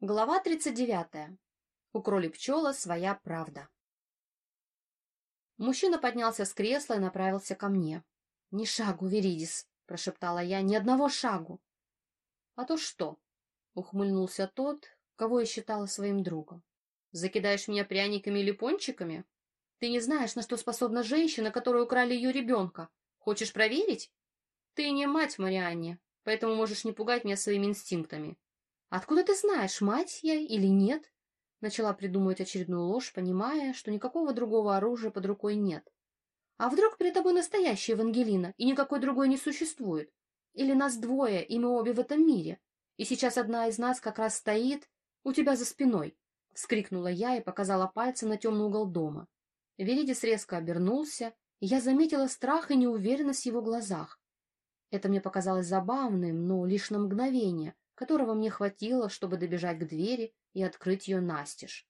Глава 39. У кроли пчела своя правда. Мужчина поднялся с кресла и направился ко мне. — Ни шагу, Веридис, — прошептала я, — ни одного шагу. — А то что? — ухмыльнулся тот, кого я считала своим другом. — Закидаешь меня пряниками или пончиками? Ты не знаешь, на что способна женщина, которой украли ее ребенка. Хочешь проверить? Ты не мать Марианне, поэтому можешь не пугать меня своими инстинктами. «Откуда ты знаешь, мать я или нет?» Начала придумывать очередную ложь, понимая, что никакого другого оружия под рукой нет. «А вдруг перед тобой настоящая Евангелина, и никакой другой не существует? Или нас двое, и мы обе в этом мире? И сейчас одна из нас как раз стоит у тебя за спиной?» — вскрикнула я и показала пальцем на темный угол дома. Веридис резко обернулся, и я заметила страх и неуверенность в его глазах. Это мне показалось забавным, но лишь на мгновение, которого мне хватило, чтобы добежать к двери и открыть ее настежь.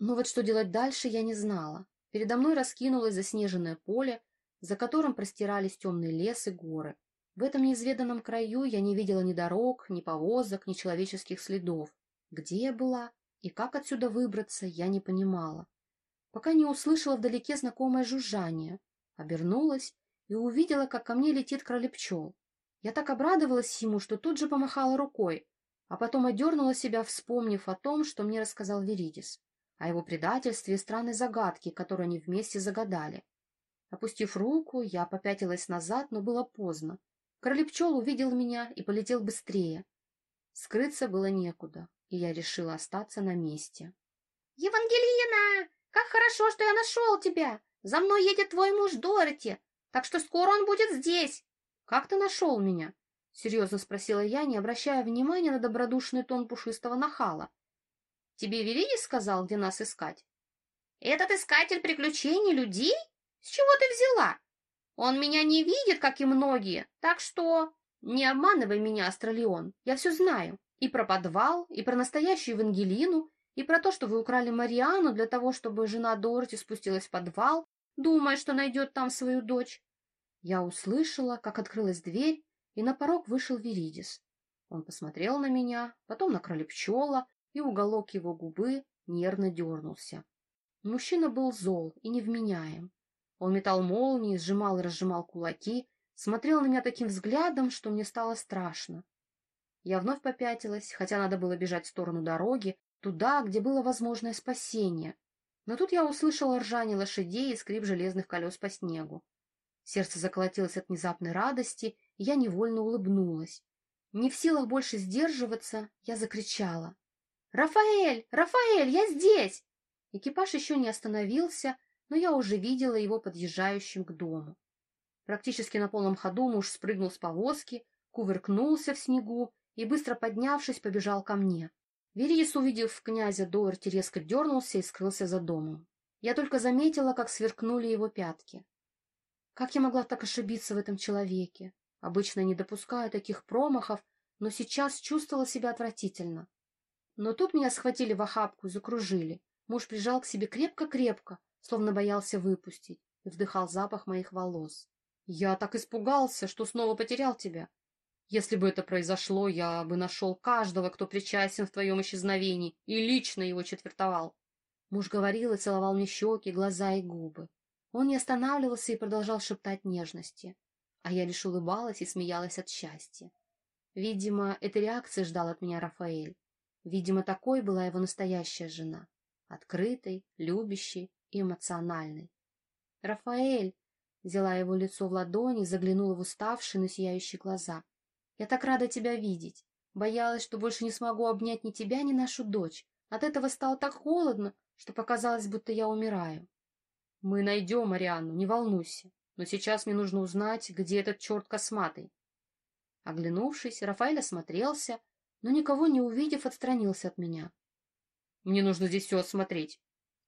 Но вот что делать дальше, я не знала. Передо мной раскинулось заснеженное поле, за которым простирались темные лес и горы. В этом неизведанном краю я не видела ни дорог, ни повозок, ни человеческих следов. Где я была и как отсюда выбраться, я не понимала. Пока не услышала вдалеке знакомое жужжание, обернулась и увидела, как ко мне летит кролепчел. Я так обрадовалась ему, что тут же помахала рукой, а потом одернула себя, вспомнив о том, что мне рассказал Веридис, о его предательстве и странной загадке, которую они вместе загадали. Опустив руку, я попятилась назад, но было поздно. Кролепчел увидел меня и полетел быстрее. Скрыться было некуда, и я решила остаться на месте. — Евангелина! Как хорошо, что я нашел тебя! За мной едет твой муж Дороти, так что скоро он будет здесь. «Как ты нашел меня?» — серьезно спросила я, не обращая внимания на добродушный тон пушистого нахала. «Тебе Веридис сказал, где нас искать?» «Этот искатель приключений людей? С чего ты взяла? Он меня не видит, как и многие, так что...» «Не обманывай меня, Астралион, я все знаю. И про подвал, и про настоящую Евангелину, и про то, что вы украли Мариану для того, чтобы жена Дороти спустилась в подвал, думая, что найдет там свою дочь. Я услышала, как открылась дверь, и на порог вышел Веридис. Он посмотрел на меня, потом на кроли пчела, и уголок его губы нервно дернулся. Мужчина был зол и невменяем. Он метал молнии, сжимал и разжимал кулаки, смотрел на меня таким взглядом, что мне стало страшно. Я вновь попятилась, хотя надо было бежать в сторону дороги, туда, где было возможное спасение. Но тут я услышала ржание лошадей и скрип железных колес по снегу. Сердце заколотилось от внезапной радости, и я невольно улыбнулась. Не в силах больше сдерживаться, я закричала. «Рафаэль! Рафаэль, я здесь!» Экипаж еще не остановился, но я уже видела его подъезжающим к дому. Практически на полном ходу муж спрыгнул с повозки, кувыркнулся в снегу и, быстро поднявшись, побежал ко мне. Веридис, увидев князя Доерти, резко дернулся и скрылся за домом. Я только заметила, как сверкнули его пятки. Как я могла так ошибиться в этом человеке? Обычно не допускаю таких промахов, но сейчас чувствовала себя отвратительно. Но тут меня схватили в охапку и закружили. Муж прижал к себе крепко-крепко, словно боялся выпустить, и вдыхал запах моих волос. Я так испугался, что снова потерял тебя. Если бы это произошло, я бы нашел каждого, кто причастен в твоем исчезновении, и лично его четвертовал. Муж говорил и целовал мне щеки, глаза и губы. Он не останавливался и продолжал шептать нежности, а я лишь улыбалась и смеялась от счастья. Видимо, этой реакции ждал от меня Рафаэль. Видимо, такой была его настоящая жена. Открытой, любящей и эмоциональной. «Рафаэль!» — взяла его лицо в ладони заглянула в уставшие, но сияющие глаза. «Я так рада тебя видеть. Боялась, что больше не смогу обнять ни тебя, ни нашу дочь. От этого стало так холодно, что показалось, будто я умираю. Мы найдем Арианну, не волнуйся. Но сейчас мне нужно узнать, где этот черт косматый. Оглянувшись, Рафаэль осмотрелся, но никого не увидев, отстранился от меня. Мне нужно здесь все осмотреть.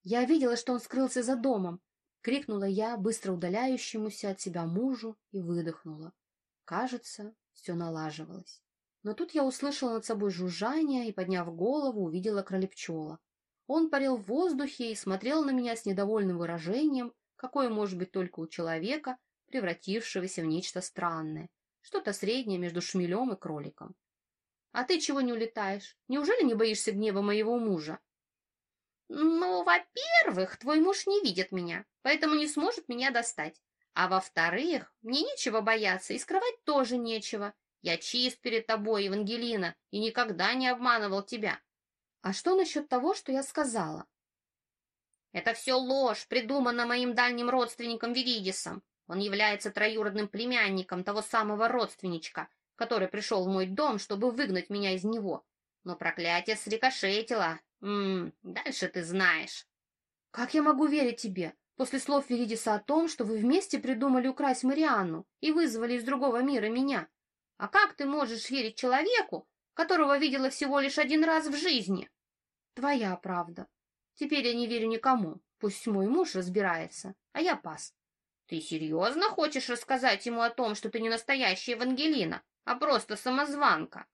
Я видела, что он скрылся за домом. Крикнула я быстро удаляющемуся от себя мужу и выдохнула. Кажется, все налаживалось. Но тут я услышала над собой жужжание и, подняв голову, увидела кролепчела. Он парил в воздухе и смотрел на меня с недовольным выражением, какое может быть только у человека, превратившегося в нечто странное, что-то среднее между шмелем и кроликом. А ты чего не улетаешь? Неужели не боишься гнева моего мужа? Ну, во-первых, твой муж не видит меня, поэтому не сможет меня достать. А во-вторых, мне нечего бояться и скрывать тоже нечего. Я чист перед тобой, Евангелина, и никогда не обманывал тебя. А что насчет того, что я сказала? Это все ложь, придумана моим дальним родственником Веридисом. Он является троюродным племянником того самого родственничка, который пришел в мой дом, чтобы выгнать меня из него. Но проклятие срикошетило. М -м, дальше ты знаешь. Как я могу верить тебе, после слов Веридиса о том, что вы вместе придумали украсть Марианну и вызвали из другого мира меня? А как ты можешь верить человеку, которого видела всего лишь один раз в жизни? Твоя правда. Теперь я не верю никому. Пусть мой муж разбирается, а я пас. Ты серьезно хочешь рассказать ему о том, что ты не настоящая Евангелина, а просто самозванка?